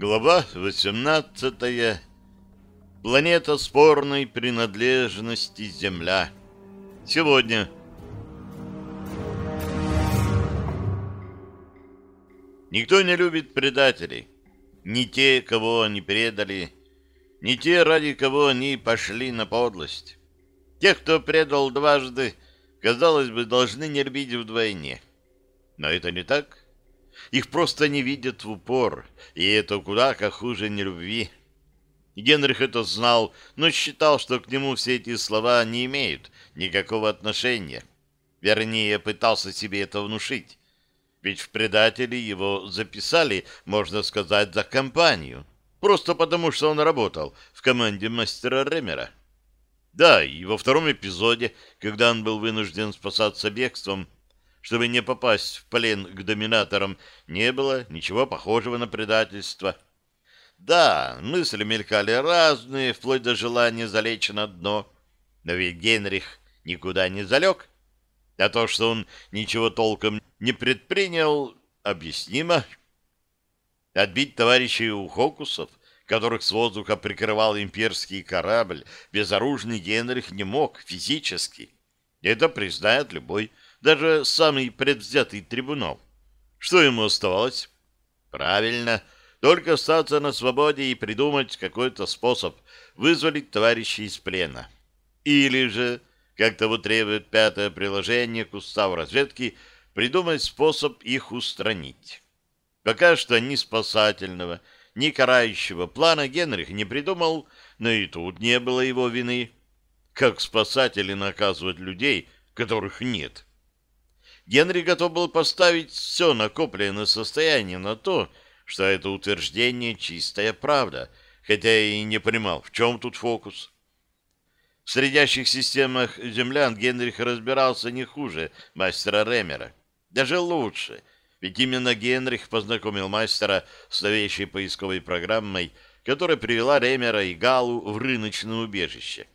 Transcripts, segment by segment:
Глава 18. Планета спорной принадлежности Земля. Сегодня. Никто не любит предателей. Ни те, кого они предали, ни те, ради кого они пошли на подлость. Тех, кто предал дважды, казалось бы, должны не любить вдвойне. Но это не так. Их просто не видят в упор, и это куда как хуже нелюбви. Генрих это знал, но считал, что к нему все эти слова не имеют никакого отношения. Вернее, пытался себе это внушить. Ведь в предатели его записали, можно сказать, за компанию. Просто потому, что он работал в команде мастера Ремера. Да, и во втором эпизоде, когда он был вынужден спасаться бегством, чтобы не попасть в плен к доминаторам, не было ничего похожего на предательство. Да, мысли мелькали разные, вплоть до желания залечь на дно. Но ведь Генрих никуда не залег. А то, что он ничего толком не предпринял, объяснимо. Отбить товарищей у Хокусов, которых с воздуха прикрывал имперский корабль, безоружный Генрих не мог физически. Это признает любой даже самый предвзятый трибунал. Что ему оставалось? Правильно, только остаться на свободе и придумать какой-то способ вызволить товарищей из плена. Или же, как того требует пятое приложение к уставу разведки, придумать способ их устранить. Пока что ни спасательного, ни карающего плана Генрих не придумал, но и тут не было его вины. Как спасатели наказывать людей, которых нет? Генри готов был поставить все накопленное состояние на то, что это утверждение чистая правда, хотя и не понимал, в чем тут фокус. В средящих системах землян Генрих разбирался не хуже мастера Ремера. Даже лучше, ведь именно Генрих познакомил мастера с новейшей поисковой программой, которая привела Ремера и Галу в рыночное убежище.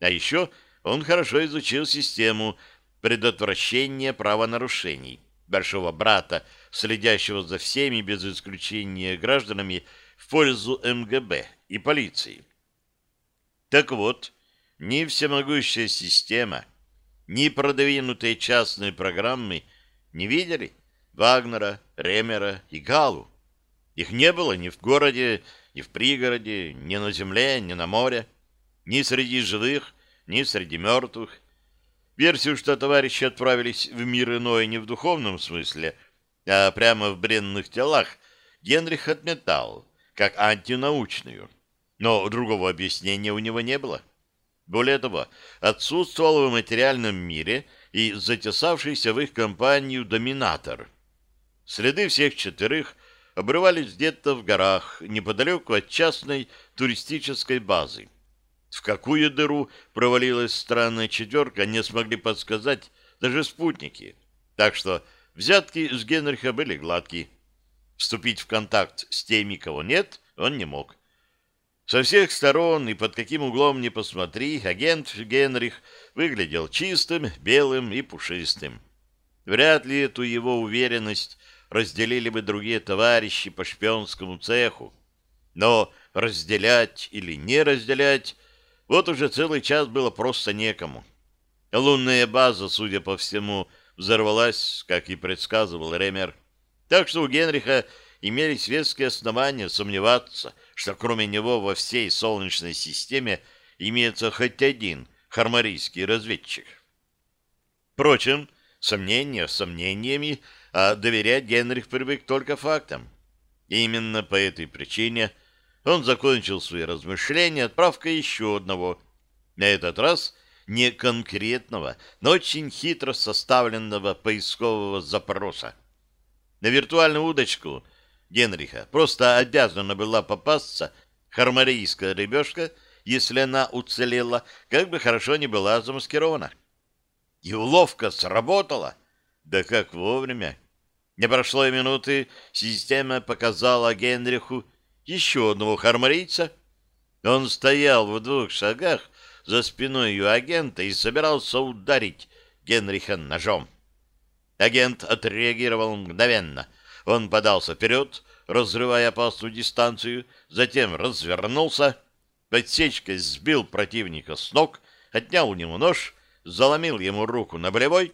А еще он хорошо изучил систему предотвращения правонарушений большого брата, следящего за всеми без исключения гражданами в пользу МГБ и полиции. Так вот, ни всемогущая система, ни продвинутые частные программы не видели Вагнера, Ремера и Галу. Их не было ни в городе, ни в пригороде, ни на земле, ни на море, ни среди живых, ни среди мертвых, Версию, что товарищи отправились в мир иной не в духовном смысле, а прямо в бренных телах, Генрих отметал, как антинаучную. Но другого объяснения у него не было. Более того, отсутствовал в материальном мире и затесавшийся в их компанию доминатор. Следы всех четверых обрывались где-то в горах, неподалеку от частной туристической базы. В какую дыру провалилась странная четверка, не смогли подсказать даже спутники. Так что взятки с Генриха были гладкие. Вступить в контакт с теми, кого нет, он не мог. Со всех сторон и под каким углом ни посмотри, агент Генрих выглядел чистым, белым и пушистым. Вряд ли эту его уверенность разделили бы другие товарищи по шпионскому цеху. Но разделять или не разделять вот уже целый час было просто некому. Лунная база, судя по всему, взорвалась, как и предсказывал Ремер. Так что у Генриха имелись веские основания сомневаться, что кроме него во всей Солнечной системе имеется хоть один хармарийский разведчик. Впрочем, сомнения сомнениями, а доверять Генрих привык только фактам. И именно по этой причине – он закончил свои размышления отправкой еще одного, на этот раз не конкретного, но очень хитро составленного поискового запроса. На виртуальную удочку Генриха просто обязана была попасться хармарийская рыбешка, если она уцелела, как бы хорошо не была замаскирована. И уловка сработала. Да как вовремя. Не прошло и минуты, система показала Генриху еще одного хармарийца. Он стоял в двух шагах за спиной ее агента и собирался ударить Генриха ножом. Агент отреагировал мгновенно. Он подался вперед, разрывая опасную дистанцию, затем развернулся, подсечкой сбил противника с ног, отнял у него нож, заломил ему руку на болевой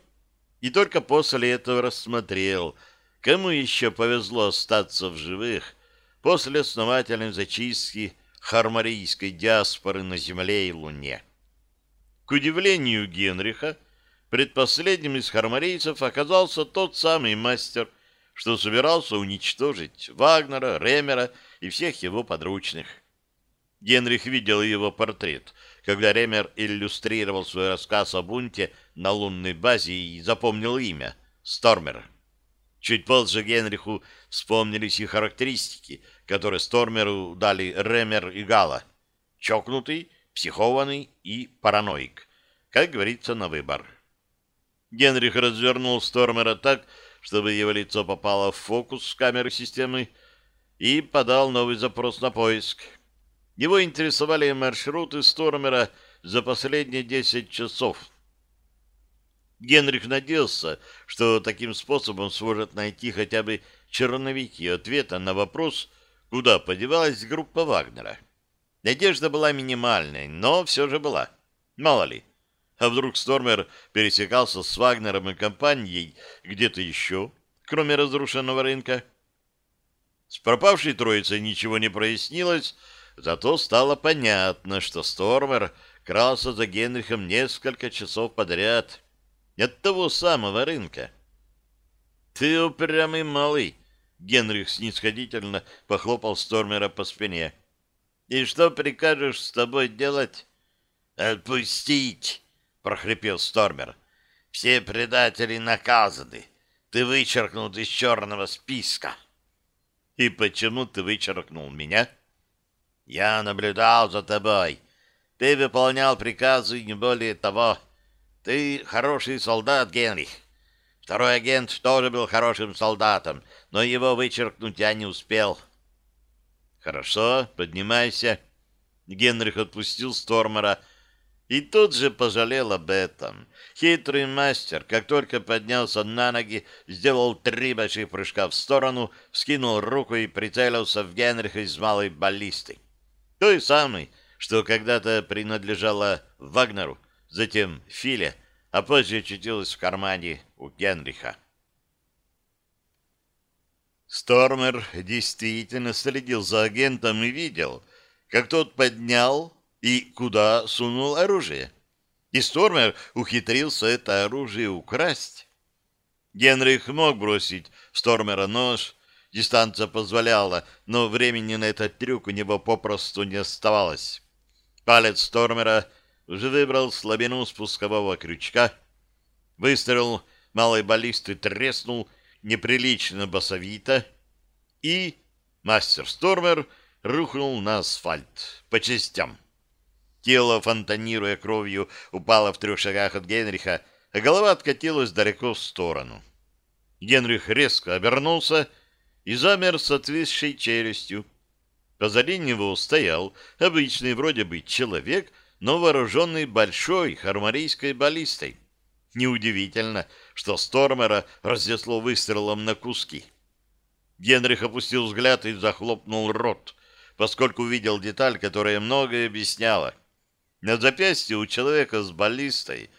и только после этого рассмотрел, кому еще повезло остаться в живых после основательной зачистки хармарийской диаспоры на Земле и Луне. К удивлению Генриха, предпоследним из хармарийцев оказался тот самый мастер, что собирался уничтожить Вагнера, Ремера и всех его подручных. Генрих видел его портрет, когда Ремер иллюстрировал свой рассказ о бунте на лунной базе и запомнил имя — Стормер. Чуть позже Генриху вспомнились и характеристики, которые Стормеру дали Ремер и Гала. Чокнутый, психованный и параноик. Как говорится, на выбор. Генрих развернул Стормера так, чтобы его лицо попало в фокус камеры системы, и подал новый запрос на поиск. Его интересовали маршруты Стормера за последние 10 часов. Генрих надеялся, что таким способом сможет найти хотя бы черновики ответа на вопрос, куда подевалась группа Вагнера. Надежда была минимальной, но все же была. Мало ли. А вдруг Стормер пересекался с Вагнером и компанией где-то еще, кроме разрушенного рынка? С пропавшей троицей ничего не прояснилось, зато стало понятно, что Стормер крался за Генрихом несколько часов подряд. От того самого рынка. «Ты упрямый малый!» — Генрих снисходительно похлопал Стормера по спине. «И что прикажешь с тобой делать?» «Отпустить!» — прохрипел Стормер. «Все предатели наказаны. Ты вычеркнут из черного списка». «И почему ты вычеркнул меня?» «Я наблюдал за тобой. Ты выполнял приказы, не более того. Ты хороший солдат, Генрих. Второй агент тоже был хорошим солдатом, но его вычеркнуть я не успел». «Хорошо, поднимайся». Генрих отпустил Стормера, — и тут же пожалел об этом. Хитрый мастер, как только поднялся на ноги, сделал три больших прыжка в сторону, вскинул руку и прицелился в Генриха из малой баллисты. Той самой, что когда-то принадлежала Вагнеру, затем Филе, а позже очутилась в кармане у Генриха. Стормер действительно следил за агентом и видел, как тот поднял и куда сунул оружие. И Стормер ухитрился это оружие украсть. Генрих мог бросить в Стормера нож, дистанция позволяла, но времени на этот трюк у него попросту не оставалось. Палец Стормера выбрал слабину спускового крючка. Выстрел малой баллисты треснул неприлично басовито, и мастер Стормер рухнул на асфальт по частям. Тело, фонтанируя кровью, упало в трех шагах от Генриха, а голова откатилась далеко в сторону. Генрих резко обернулся и замер с отвисшей челюстью. Позади него стоял обычный вроде бы человек, но вооруженный большой хармарийской баллистой. Неудивительно, что Стормера разнесло выстрелом на куски. Генрих опустил взгляд и захлопнул рот, поскольку увидел деталь, которая многое объясняла. На запястье у человека с баллистой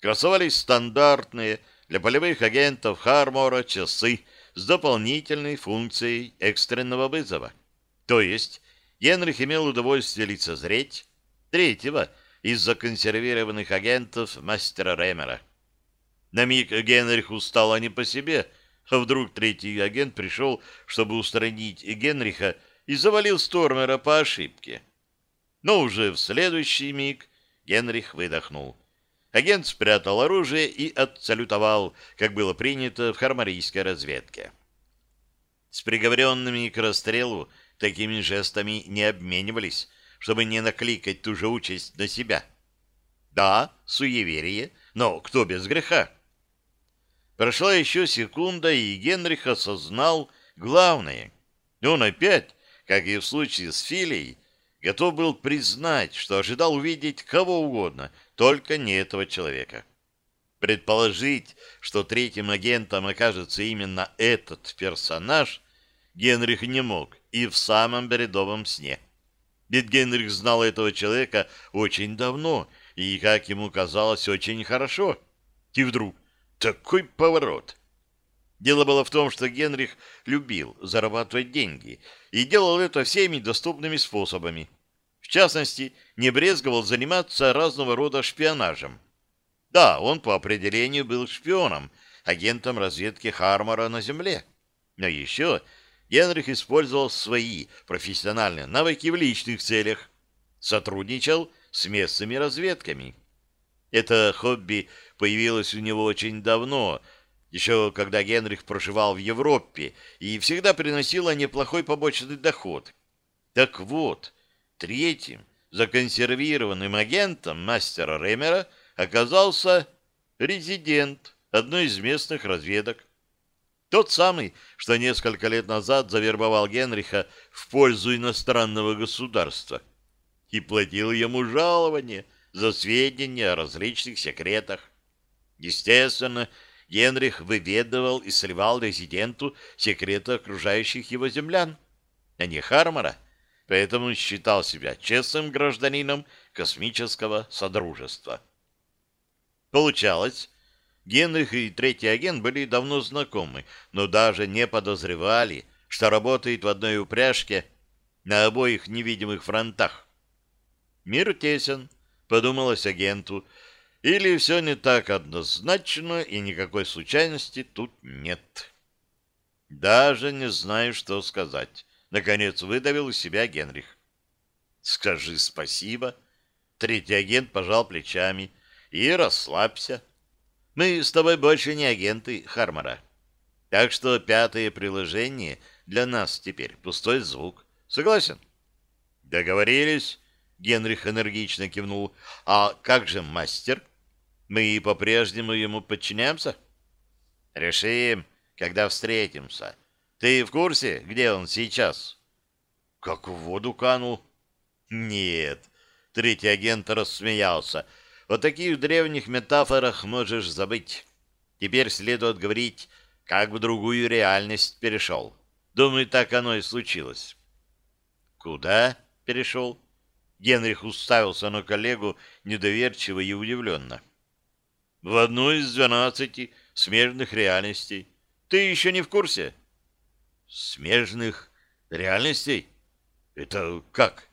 красовались стандартные для полевых агентов Хармора часы с дополнительной функцией экстренного вызова. То есть Генрих имел удовольствие лицезреть третьего из законсервированных агентов мастера Ремера. На миг Генриху стало не по себе, а вдруг третий агент пришел, чтобы устранить Генриха, и завалил Стормера по ошибке. Но уже в следующий миг Генрих выдохнул. Агент спрятал оружие и отсалютовал, как было принято в хармарийской разведке. С приговоренными к расстрелу такими жестами не обменивались, чтобы не накликать ту же участь на себя. Да, суеверие, но кто без греха? Прошла еще секунда, и Генрих осознал главное. Он опять, как и в случае с Филей, готов был признать, что ожидал увидеть кого угодно, только не этого человека. Предположить, что третьим агентом окажется именно этот персонаж, Генрих не мог и в самом бредовом сне. Ведь Генрих знал этого человека очень давно и, как ему казалось, очень хорошо. И вдруг такой поворот. Дело было в том, что Генрих любил зарабатывать деньги и делал это всеми доступными способами. В частности, не брезговал заниматься разного рода шпионажем. Да, он по определению был шпионом, агентом разведки Хармора на Земле. Но еще Генрих использовал свои профессиональные навыки в личных целях, сотрудничал с местными разведками. Это хобби появилось у него очень давно, еще когда Генрих проживал в Европе и всегда приносило неплохой побочный доход. Так вот, третьим законсервированным агентом мастера Ремера оказался резидент одной из местных разведок. Тот самый, что несколько лет назад завербовал Генриха в пользу иностранного государства и платил ему жалование за сведения о различных секретах. Естественно, Генрих выведывал и сливал резиденту секреты окружающих его землян, а не Хармора, поэтому считал себя честным гражданином космического содружества. Получалось, Генрих и третий агент были давно знакомы, но даже не подозревали, что работают в одной упряжке на обоих невидимых фронтах. Мир тесен, подумалось агенту, или все не так однозначно, и никакой случайности тут нет. Даже не знаю, что сказать. Наконец выдавил из себя Генрих. Скажи спасибо. Третий агент пожал плечами. И расслабься. Мы с тобой больше не агенты Хармора. Так что пятое приложение для нас теперь пустой звук. Согласен? Договорились. Генрих энергично кивнул. А как же мастер? Мы по-прежнему ему подчиняемся? Решим, когда встретимся. Ты в курсе, где он сейчас? Как в воду канул. Нет. Третий агент рассмеялся. О таких древних метафорах можешь забыть. Теперь следует говорить, как в другую реальность перешел. Думаю, так оно и случилось. Куда перешел? Генрих уставился на коллегу недоверчиво и удивленно. В одну из двенадцати смежных реальностей. Ты еще не в курсе? Смежных реальностей? Это как?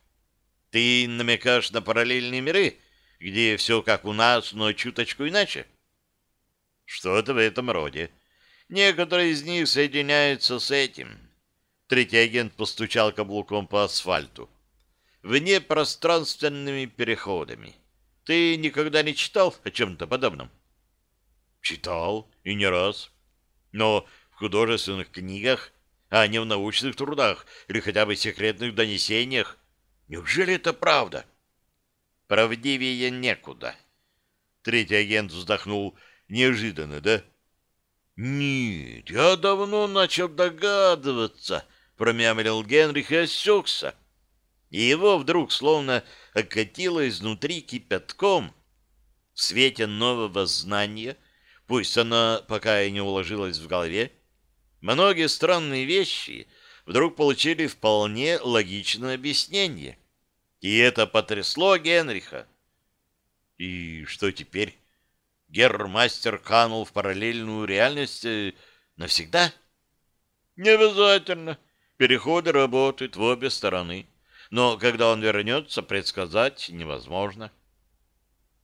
Ты намекаешь на параллельные миры? Где все как у нас, но чуточку иначе? Что-то в этом роде. Некоторые из них соединяются с этим. Третий агент постучал каблуком по асфальту. Вне пространственными переходами. Ты никогда не читал о чем-то подобном? Читал, и не раз. Но в художественных книгах, а не в научных трудах или хотя бы секретных донесениях. Неужели это правда? — Правдивее некуда. Третий агент вздохнул неожиданно, да? Нет, я давно начал догадываться, промямлил Генрих и осекся. И его вдруг словно окатило изнутри кипятком. В свете нового знания, пусть она пока и не уложилась в голове, многие странные вещи вдруг получили вполне логичное объяснение — и это потрясло Генриха. И что теперь? Гермастер канул в параллельную реальность э, навсегда? Не обязательно. Переходы работают в обе стороны. Но когда он вернется, предсказать невозможно.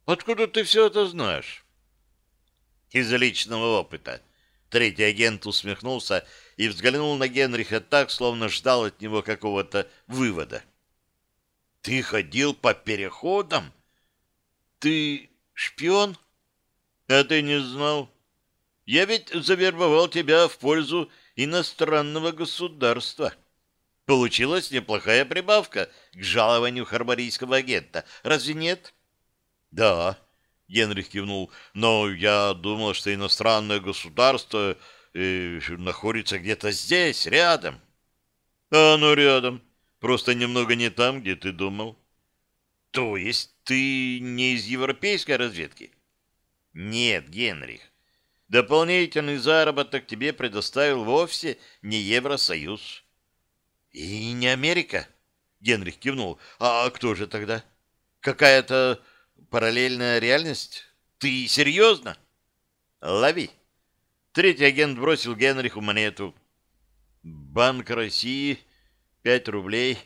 Откуда ты все это знаешь? Из личного опыта. Третий агент усмехнулся и взглянул на Генриха так, словно ждал от него какого-то вывода. Ты ходил по переходам? Ты шпион? А ты не знал? Я ведь завербовал тебя в пользу иностранного государства. Получилась неплохая прибавка к жалованию харбарийского агента. Разве нет? Да, Генрих кивнул. Но я думал, что иностранное государство э, находится где-то здесь, рядом. А оно рядом. Просто немного не там, где ты думал. То есть ты не из европейской разведки? Нет, Генрих. Дополнительный заработок тебе предоставил вовсе не Евросоюз. И не Америка? Генрих кивнул. А кто же тогда? Какая-то параллельная реальность? Ты серьезно? Лови. Третий агент бросил Генриху монету. Банк России, пять рублей,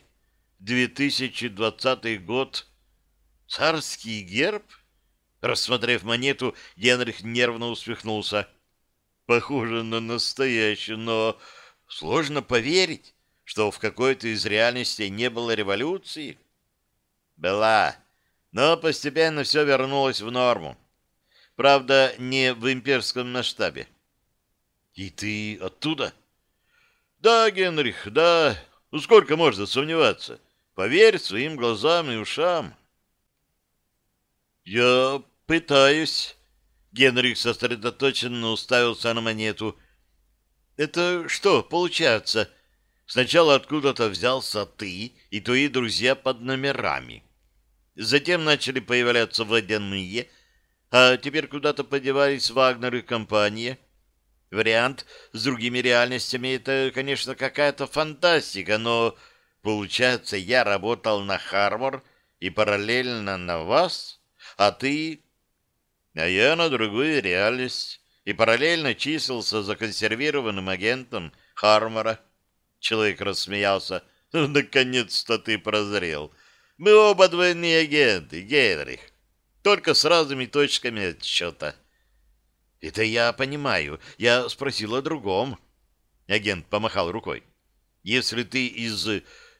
2020 год. Царский герб? Рассмотрев монету, Генрих нервно усмехнулся. Похоже на настоящую, но сложно поверить, что в какой-то из реальностей не было революции. Была, но постепенно все вернулось в норму. Правда, не в имперском масштабе. И ты оттуда? Да, Генрих, да. Ну, сколько можно сомневаться? Поверь своим глазам и ушам. Я пытаюсь. Генрих сосредоточенно уставился на монету. Это что, получается, сначала откуда-то взялся ты и твои друзья под номерами. Затем начали появляться водяные, а теперь куда-то подевались Вагнер и компания. Вариант с другими реальностями — это, конечно, какая-то фантастика, но, получается, я работал на Харвар и параллельно на вас, а ты... А я на другую реальность и параллельно числился законсервированным агентом Хармора. Человек рассмеялся. «Наконец-то ты прозрел. Мы оба двойные агенты, Генрих, только с разными точками отсчета». Это я понимаю. Я спросил о другом. Агент помахал рукой. Если ты из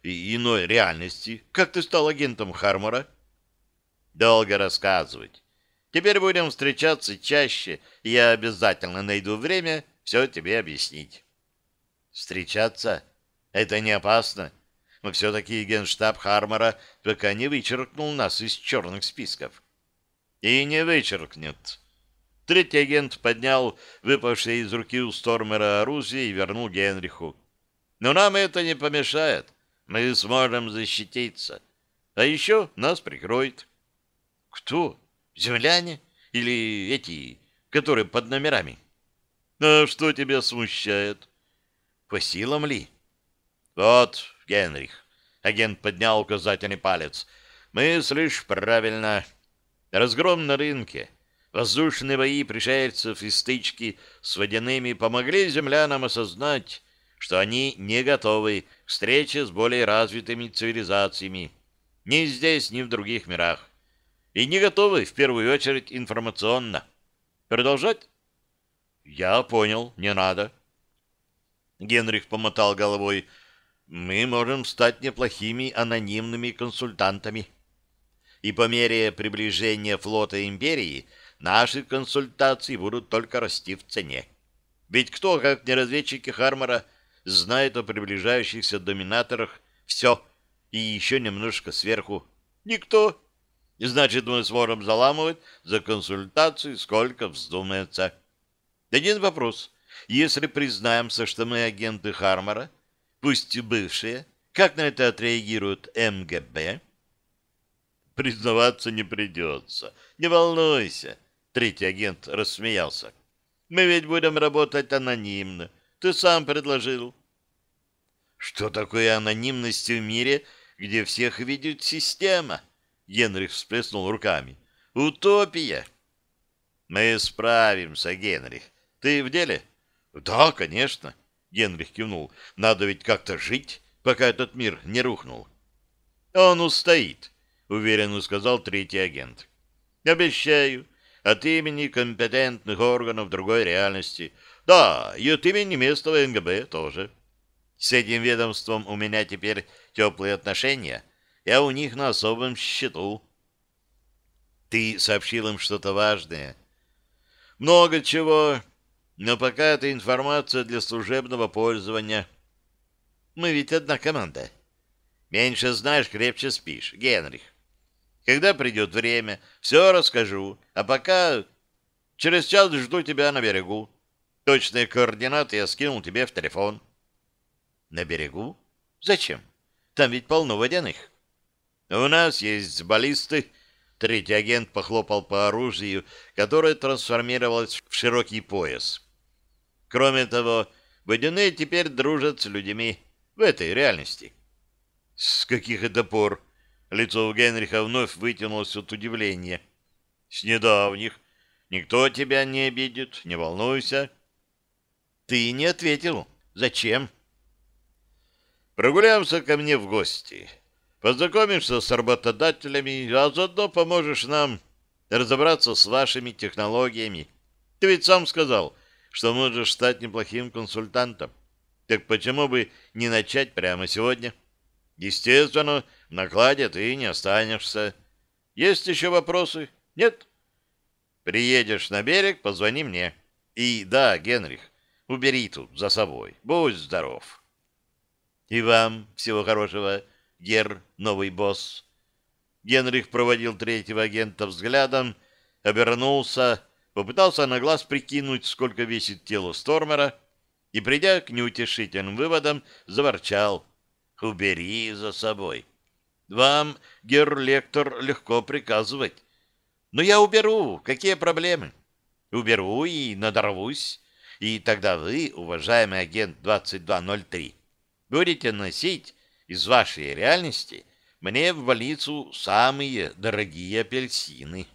иной реальности, как ты стал агентом Хармора? Долго рассказывать. Теперь будем встречаться чаще, и я обязательно найду время все тебе объяснить. Встречаться? Это не опасно. Но все-таки генштаб Хармора пока не вычеркнул нас из черных списков. И не вычеркнет. Третий агент поднял выпавшее из руки у Стормера оружие и вернул Генриху. Но нам это не помешает. Мы сможем защититься. А еще нас прикроет. Кто? Земляне? Или эти, которые под номерами? А что тебя смущает? По силам ли? Вот, Генрих. Агент поднял указательный палец. Мыслишь правильно. Разгром на рынке — Воздушные бои пришельцев и стычки с водяными помогли землянам осознать, что они не готовы к встрече с более развитыми цивилизациями ни здесь, ни в других мирах. И не готовы, в первую очередь, информационно. Продолжать? Я понял, не надо. Генрих помотал головой. Мы можем стать неплохими анонимными консультантами. И по мере приближения флота империи – наши консультации будут только расти в цене. Ведь кто, как не разведчики Хармора, знает о приближающихся доминаторах все и еще немножко сверху? Никто. Значит, мы сможем заламывать за консультацию сколько вздумается. Один вопрос. Если признаемся, что мы агенты Хармора, пусть и бывшие, как на это отреагирует МГБ? Признаваться не придется. Не волнуйся. Третий агент рассмеялся. «Мы ведь будем работать анонимно. Ты сам предложил». «Что такое анонимность в мире, где всех видит система?» Генрих всплеснул руками. «Утопия!» «Мы справимся, Генрих. Ты в деле?» «Да, конечно», — Генрих кивнул. «Надо ведь как-то жить, пока этот мир не рухнул». «Он устоит», — уверенно сказал третий агент. «Обещаю, от имени компетентных органов другой реальности. Да, и от имени местного НГБ тоже. С этим ведомством у меня теперь теплые отношения. Я у них на особом счету. Ты сообщил им что-то важное? Много чего, но пока это информация для служебного пользования. Мы ведь одна команда. Меньше знаешь, крепче спишь, Генрих. Когда придет время, все расскажу. А пока через час жду тебя на берегу. Точные координаты я скинул тебе в телефон. На берегу? Зачем? Там ведь полно водяных. У нас есть баллисты. Третий агент похлопал по оружию, которое трансформировалось в широкий пояс. Кроме того, водяные теперь дружат с людьми. в этой реальности. С каких это пор? Лицо у Генриха вновь вытянулось от удивления. С недавних. Никто тебя не обидит, не волнуйся. Ты не ответил. Зачем? Прогуляемся ко мне в гости. Познакомишься с работодателями, а заодно поможешь нам разобраться с вашими технологиями. Ты ведь сам сказал, что можешь стать неплохим консультантом. Так почему бы не начать прямо сегодня? Естественно, в накладе ты не останешься. Есть еще вопросы? Нет? Приедешь на берег, позвони мне. И да, Генрих, убери тут за собой. Будь здоров. И вам всего хорошего, Гер, новый босс. Генрих проводил третьего агента взглядом, обернулся, попытался на глаз прикинуть, сколько весит тело Стормера, и, придя к неутешительным выводам, заворчал. «Убери за собой. Вам, гер-лектор, легко приказывать. Но я уберу. Какие проблемы? Уберу и надорвусь. И тогда вы, уважаемый агент 2203, будете носить из вашей реальности мне в больницу самые дорогие апельсины».